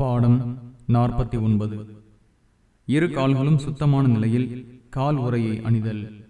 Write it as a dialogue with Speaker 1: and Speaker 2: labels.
Speaker 1: பாடம் நாற்பத்தி ஒன்பது. இரு கால்களும் சுத்தமான நிலையில் கால் உரையை அணிதல்.